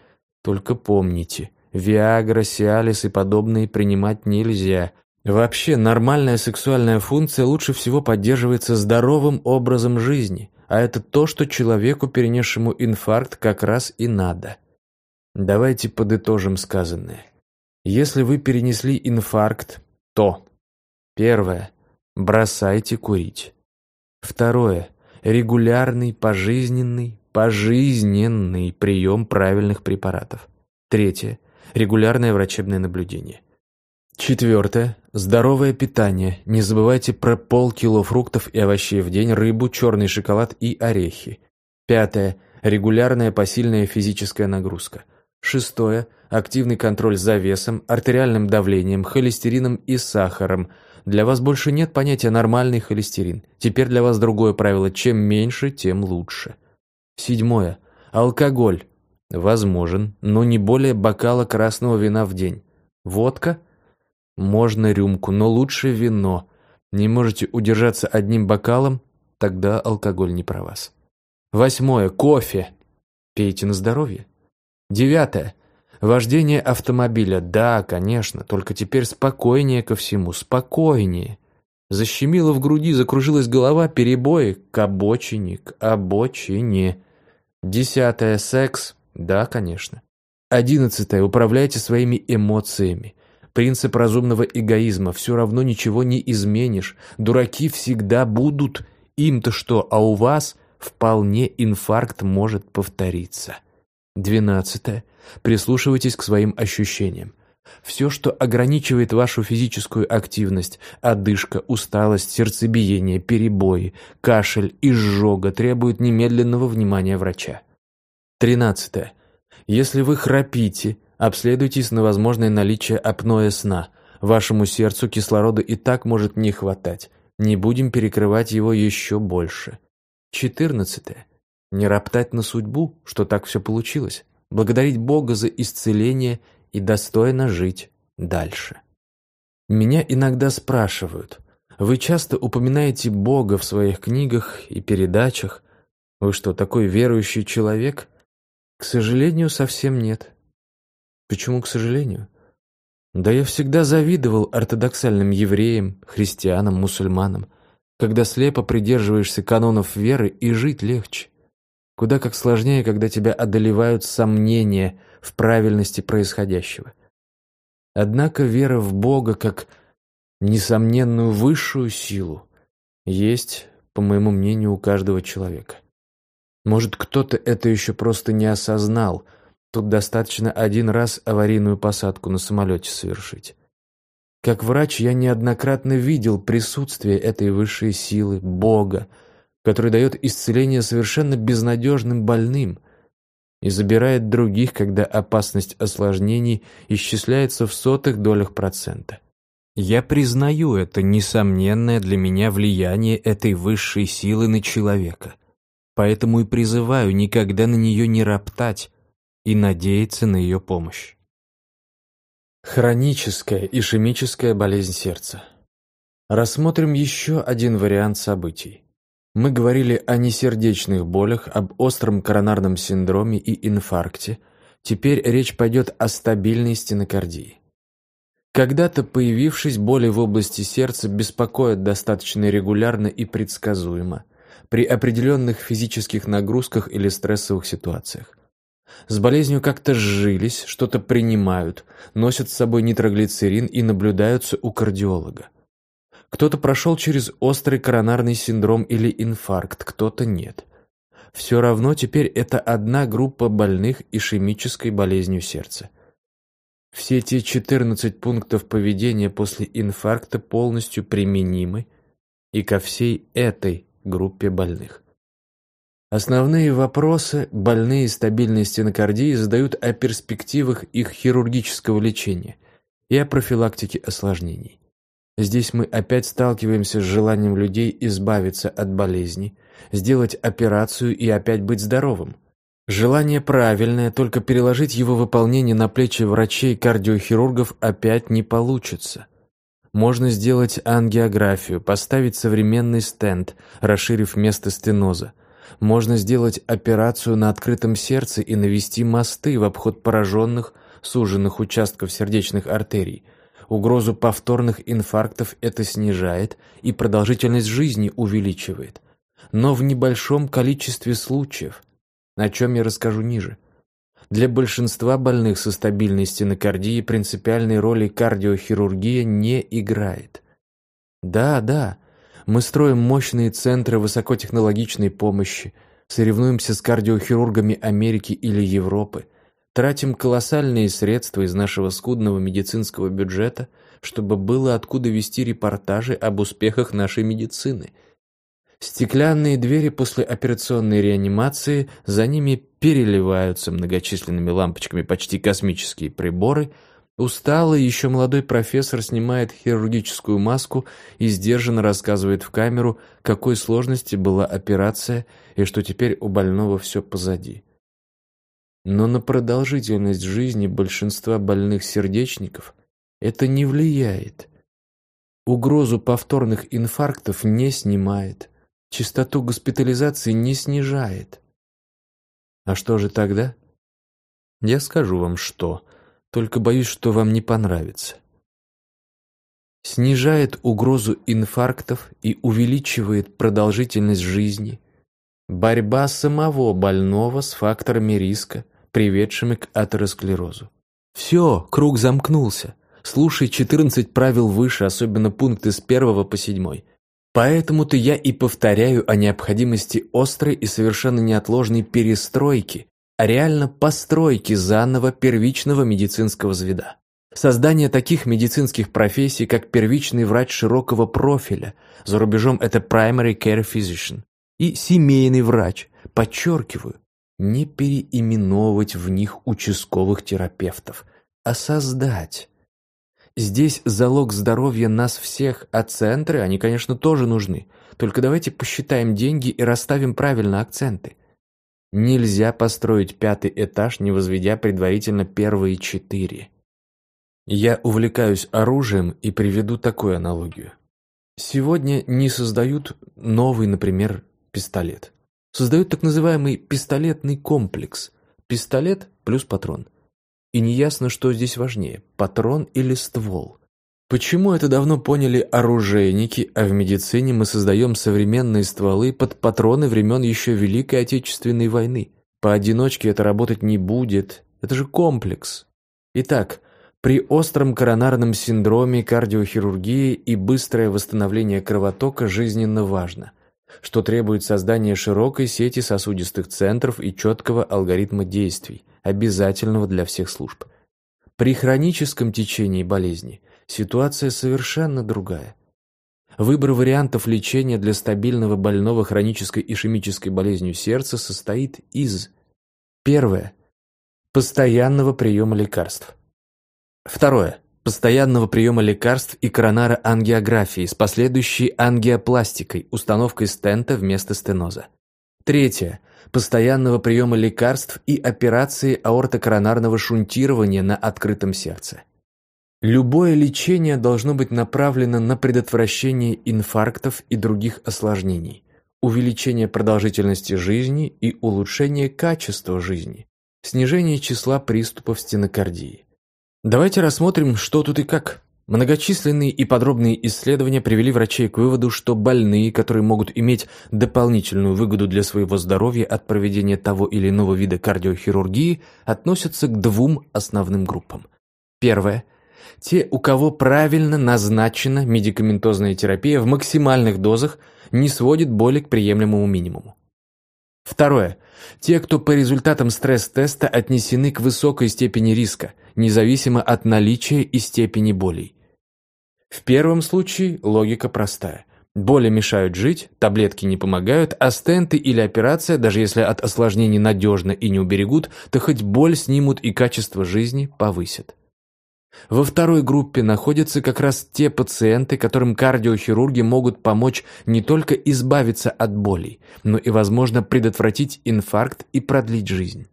Только помните, Виагра, Сиалис и подобные принимать нельзя. Вообще, нормальная сексуальная функция лучше всего поддерживается здоровым образом жизни, а это то, что человеку, перенесшему инфаркт, как раз и надо. Давайте подытожим сказанное. Если вы перенесли инфаркт, то Первое. Бросайте курить. Второе. Регулярный, пожизненный, пожизненный прием правильных препаратов. Третье. Регулярное врачебное наблюдение. Четвертое. Здоровое питание. Не забывайте про полкило фруктов и овощей в день, рыбу, черный шоколад и орехи. Пятое. Регулярная посильная физическая нагрузка. Шестое. Активный контроль за весом, артериальным давлением, холестерином и сахаром – для вас больше нет понятия «нормальный холестерин». Теперь для вас другое правило – чем меньше, тем лучше. Седьмое. Алкоголь. Возможен, но не более бокала красного вина в день. Водка? Можно рюмку, но лучше вино. Не можете удержаться одним бокалом? Тогда алкоголь не про вас. Восьмое. Кофе. Пейте на здоровье. Девятое. Вождение автомобиля, да, конечно, только теперь спокойнее ко всему, спокойнее. Защемило в груди, закружилась голова, перебои, к обочине, к обочине. Десятое, секс, да, конечно. Одиннадцатое, управляйте своими эмоциями. Принцип разумного эгоизма, все равно ничего не изменишь. Дураки всегда будут, им-то что, а у вас вполне инфаркт может повториться. Двенадцатое. Прислушивайтесь к своим ощущениям. Все, что ограничивает вашу физическую активность, одышка, усталость, сердцебиение, перебои, кашель, изжога, требует немедленного внимания врача. Тринадцатое. Если вы храпите, обследуйтесь на возможное наличие апноэ сна. Вашему сердцу кислорода и так может не хватать. Не будем перекрывать его еще больше. Четырнадцатое. Не роптать на судьбу, что так все получилось благодарить Бога за исцеление и достойно жить дальше. Меня иногда спрашивают, вы часто упоминаете Бога в своих книгах и передачах? Вы что, такой верующий человек? К сожалению, совсем нет. Почему к сожалению? Да я всегда завидовал ортодоксальным евреям, христианам, мусульманам, когда слепо придерживаешься канонов веры и жить легче. Куда как сложнее, когда тебя одолевают сомнения в правильности происходящего. Однако вера в Бога как несомненную высшую силу есть, по моему мнению, у каждого человека. Может, кто-то это еще просто не осознал. Тут достаточно один раз аварийную посадку на самолете совершить. Как врач я неоднократно видел присутствие этой высшей силы, Бога, который дает исцеление совершенно безнадежным больным и забирает других, когда опасность осложнений исчисляется в сотых долях процента. Я признаю это несомненное для меня влияние этой высшей силы на человека, поэтому и призываю никогда на нее не роптать и надеяться на ее помощь. Хроническая ишемическая болезнь сердца. Рассмотрим еще один вариант событий. Мы говорили о несердечных болях, об остром коронарном синдроме и инфаркте. Теперь речь пойдет о стабильной стенокардии. Когда-то появившись, боли в области сердца беспокоят достаточно регулярно и предсказуемо при определенных физических нагрузках или стрессовых ситуациях. С болезнью как-то сжились, что-то принимают, носят с собой нитроглицерин и наблюдаются у кардиолога. Кто-то прошел через острый коронарный синдром или инфаркт, кто-то нет. Все равно теперь это одна группа больных ишемической болезнью сердца. Все эти 14 пунктов поведения после инфаркта полностью применимы и ко всей этой группе больных. Основные вопросы больные стабильной стенокардии задают о перспективах их хирургического лечения и о профилактике осложнений. Здесь мы опять сталкиваемся с желанием людей избавиться от болезни, сделать операцию и опять быть здоровым. Желание правильное, только переложить его выполнение на плечи врачей-кардиохирургов опять не получится. Можно сделать ангиографию, поставить современный стенд, расширив место стеноза. Можно сделать операцию на открытом сердце и навести мосты в обход пораженных, суженных участков сердечных артерий – Угрозу повторных инфарктов это снижает и продолжительность жизни увеличивает. Но в небольшом количестве случаев, о чем я расскажу ниже. Для большинства больных со стабильной стенокардией принципиальной роли кардиохирургия не играет. Да, да, мы строим мощные центры высокотехнологичной помощи, соревнуемся с кардиохирургами Америки или Европы – Тратим колоссальные средства из нашего скудного медицинского бюджета, чтобы было откуда вести репортажи об успехах нашей медицины. Стеклянные двери после операционной реанимации, за ними переливаются многочисленными лампочками почти космические приборы. Усталый еще молодой профессор снимает хирургическую маску и сдержанно рассказывает в камеру, какой сложности была операция и что теперь у больного все позади. Но на продолжительность жизни большинства больных сердечников это не влияет. Угрозу повторных инфарктов не снимает, частоту госпитализации не снижает. А что же тогда? Я скажу вам что, только боюсь, что вам не понравится. Снижает угрозу инфарктов и увеличивает продолжительность жизни – Борьба самого больного с факторами риска, приведшими к атеросклерозу. Все, круг замкнулся. Слушай 14 правил выше, особенно пункты с первого по седьмой. Поэтому-то я и повторяю о необходимости острой и совершенно неотложной перестройки, а реально постройки заново первичного медицинского звена. Создание таких медицинских профессий, как первичный врач широкого профиля, за рубежом это primary care physician, и семейный врач. Подчеркиваю, не переименовывать в них участковых терапевтов, а создать. Здесь залог здоровья нас всех, а центры, они, конечно, тоже нужны. Только давайте посчитаем деньги и расставим правильно акценты. Нельзя построить пятый этаж, не возведя предварительно первые четыре. Я увлекаюсь оружием и приведу такую аналогию. Сегодня не создают новый, например, пистолет. Создают так называемый пистолетный комплекс. Пистолет плюс патрон. И неясно, что здесь важнее, патрон или ствол. Почему это давно поняли оружейники, а в медицине мы создаем современные стволы под патроны времен еще Великой Отечественной войны? Поодиночке это работать не будет, это же комплекс. Итак, при остром коронарном синдроме кардиохирургии и быстрое восстановление кровотока жизненно важно что требует создания широкой сети сосудистых центров и четкого алгоритма действий, обязательного для всех служб. При хроническом течении болезни ситуация совершенно другая. Выбор вариантов лечения для стабильного больного хронической ишемической болезнью сердца состоит из Первое. Постоянного приема лекарств. Второе постоянного приема лекарств и коронароангиографии с последующей ангиопластикой, установкой стента вместо стеноза. Третье. Постоянного приема лекарств и операции аортокоронарного шунтирования на открытом сердце. Любое лечение должно быть направлено на предотвращение инфарктов и других осложнений, увеличение продолжительности жизни и улучшение качества жизни, снижение числа приступов стенокардии. Давайте рассмотрим, что тут и как. Многочисленные и подробные исследования привели врачей к выводу, что больные, которые могут иметь дополнительную выгоду для своего здоровья от проведения того или иного вида кардиохирургии, относятся к двум основным группам. Первое. Те, у кого правильно назначена медикаментозная терапия в максимальных дозах, не сводит боли к приемлемому минимуму. Второе. Те, кто по результатам стресс-теста отнесены к высокой степени риска, независимо от наличия и степени болей. В первом случае логика простая. Боли мешают жить, таблетки не помогают, а стенты или операция, даже если от осложнений надежно и не уберегут, то хоть боль снимут и качество жизни повысят. Во второй группе находятся как раз те пациенты, которым кардиохирурги могут помочь не только избавиться от болей, но и, возможно, предотвратить инфаркт и продлить жизнь.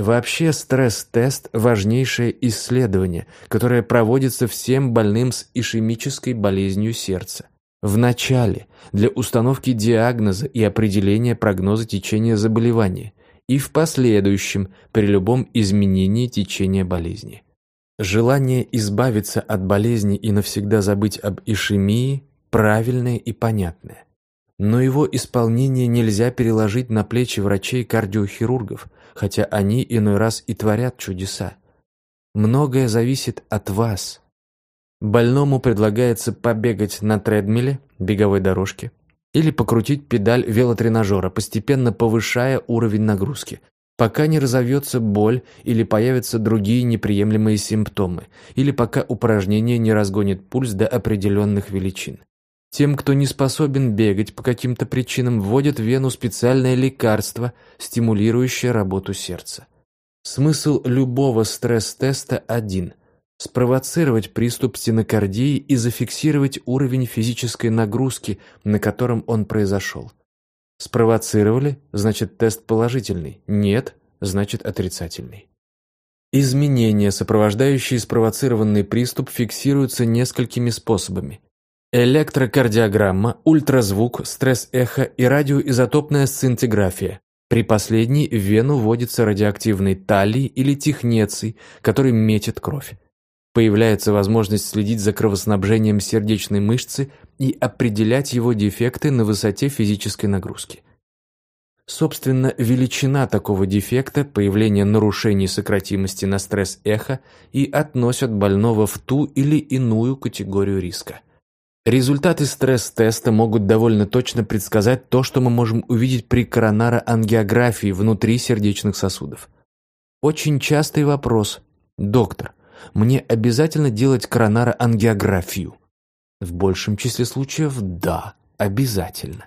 Вообще стресс-тест – важнейшее исследование, которое проводится всем больным с ишемической болезнью сердца. В начале – для установки диагноза и определения прогноза течения заболевания, и в последующем – при любом изменении течения болезни. Желание избавиться от болезни и навсегда забыть об ишемии – правильное и понятное. Но его исполнение нельзя переложить на плечи врачей-кардиохирургов – хотя они иной раз и творят чудеса. Многое зависит от вас. Больному предлагается побегать на тредмиле, беговой дорожке, или покрутить педаль велотренажера, постепенно повышая уровень нагрузки, пока не разовьется боль или появятся другие неприемлемые симптомы, или пока упражнение не разгонит пульс до определенных величин. Тем, кто не способен бегать по каким-то причинам, вводят в вену специальное лекарство, стимулирующее работу сердца. Смысл любого стресс-теста один – спровоцировать приступ стенокардии и зафиксировать уровень физической нагрузки, на котором он произошел. Спровоцировали – значит тест положительный, нет – значит отрицательный. Изменения, сопровождающие спровоцированный приступ, фиксируются несколькими способами. Электрокардиограмма, ультразвук, стресс-эхо и радиоизотопная сцинтиграфия. При последней в вену вводится радиоактивный талий или технеций, который метит кровь. Появляется возможность следить за кровоснабжением сердечной мышцы и определять его дефекты на высоте физической нагрузки. Собственно, величина такого дефекта, появление нарушений сократимости на стресс-эхо и относят больного в ту или иную категорию риска. Результаты стресс-теста могут довольно точно предсказать то, что мы можем увидеть при коронароангиографии внутри сердечных сосудов. Очень частый вопрос. Доктор, мне обязательно делать коронароангиографию? В большем числе случаев – да, обязательно.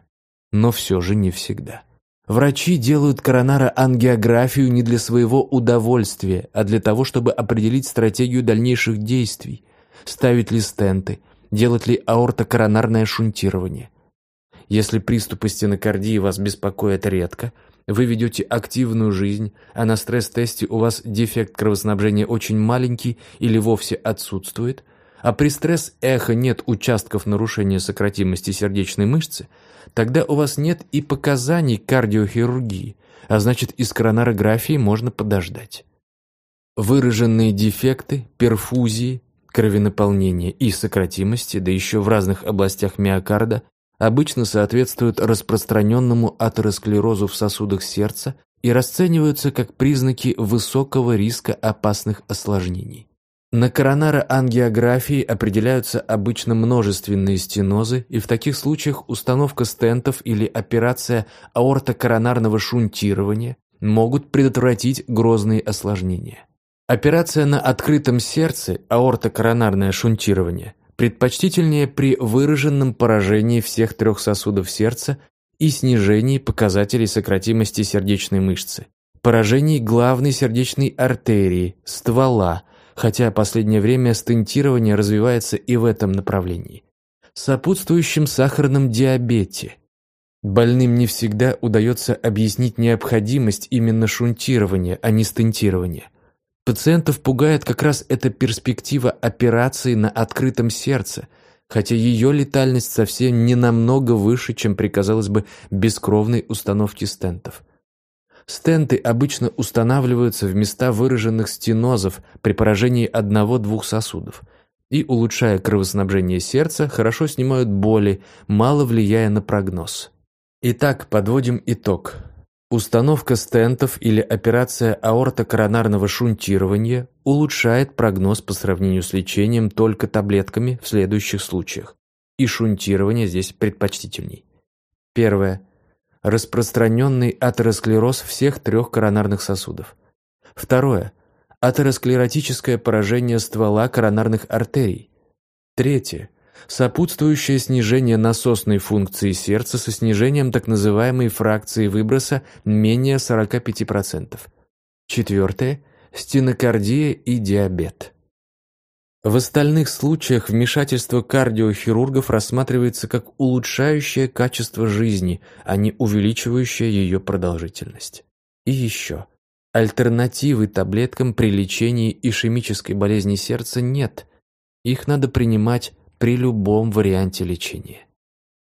Но все же не всегда. Врачи делают коронароангиографию не для своего удовольствия, а для того, чтобы определить стратегию дальнейших действий. Ставить ли стенты – делать ли аортокоронарное шунтирование. Если приступы стенокардии вас беспокоят редко, вы ведете активную жизнь, а на стресс-тесте у вас дефект кровоснабжения очень маленький или вовсе отсутствует, а при стресс-эхо нет участков нарушения сократимости сердечной мышцы, тогда у вас нет и показаний кардиохирургии, а значит из коронарографии можно подождать. Выраженные дефекты, перфузии, кровенаполнения и сократимости, да еще в разных областях миокарда, обычно соответствуют распространенному атеросклерозу в сосудах сердца и расцениваются как признаки высокого риска опасных осложнений. На коронароангиографии определяются обычно множественные стенозы, и в таких случаях установка стентов или операция аортокоронарного шунтирования могут предотвратить грозные осложнения. Операция на открытом сердце, аортокоронарное шунтирование, предпочтительнее при выраженном поражении всех трех сосудов сердца и снижении показателей сократимости сердечной мышцы, поражении главной сердечной артерии, ствола, хотя последнее время стентирование развивается и в этом направлении, сопутствующем сахарном диабете. Больным не всегда удается объяснить необходимость именно шунтирования, а не стентирования. Пациентов пугает как раз эта перспектива операции на открытом сердце, хотя ее летальность совсем не намного выше, чем при, казалось бы, бескровной установке стентов. Стенты обычно устанавливаются в места выраженных стенозов при поражении одного-двух сосудов. и, улучшая кровоснабжение сердца, хорошо снимают боли, мало влияя на прогноз. Итак, подводим итог. Установка стентов или операция аортокоронарного шунтирования улучшает прогноз по сравнению с лечением только таблетками в следующих случаях. И шунтирование здесь предпочтительней. Первое. Распространенный атеросклероз всех трех коронарных сосудов. Второе. Атеросклеротическое поражение ствола коронарных артерий. Третье сопутствующее снижение насосной функции сердца со снижением так называемой фракции выброса менее 45%. Четвертое – стенокардия и диабет. В остальных случаях вмешательство кардиохирургов рассматривается как улучшающее качество жизни, а не увеличивающее ее продолжительность. И еще. Альтернативы таблеткам при лечении ишемической болезни сердца нет. Их надо принимать при любом варианте лечения.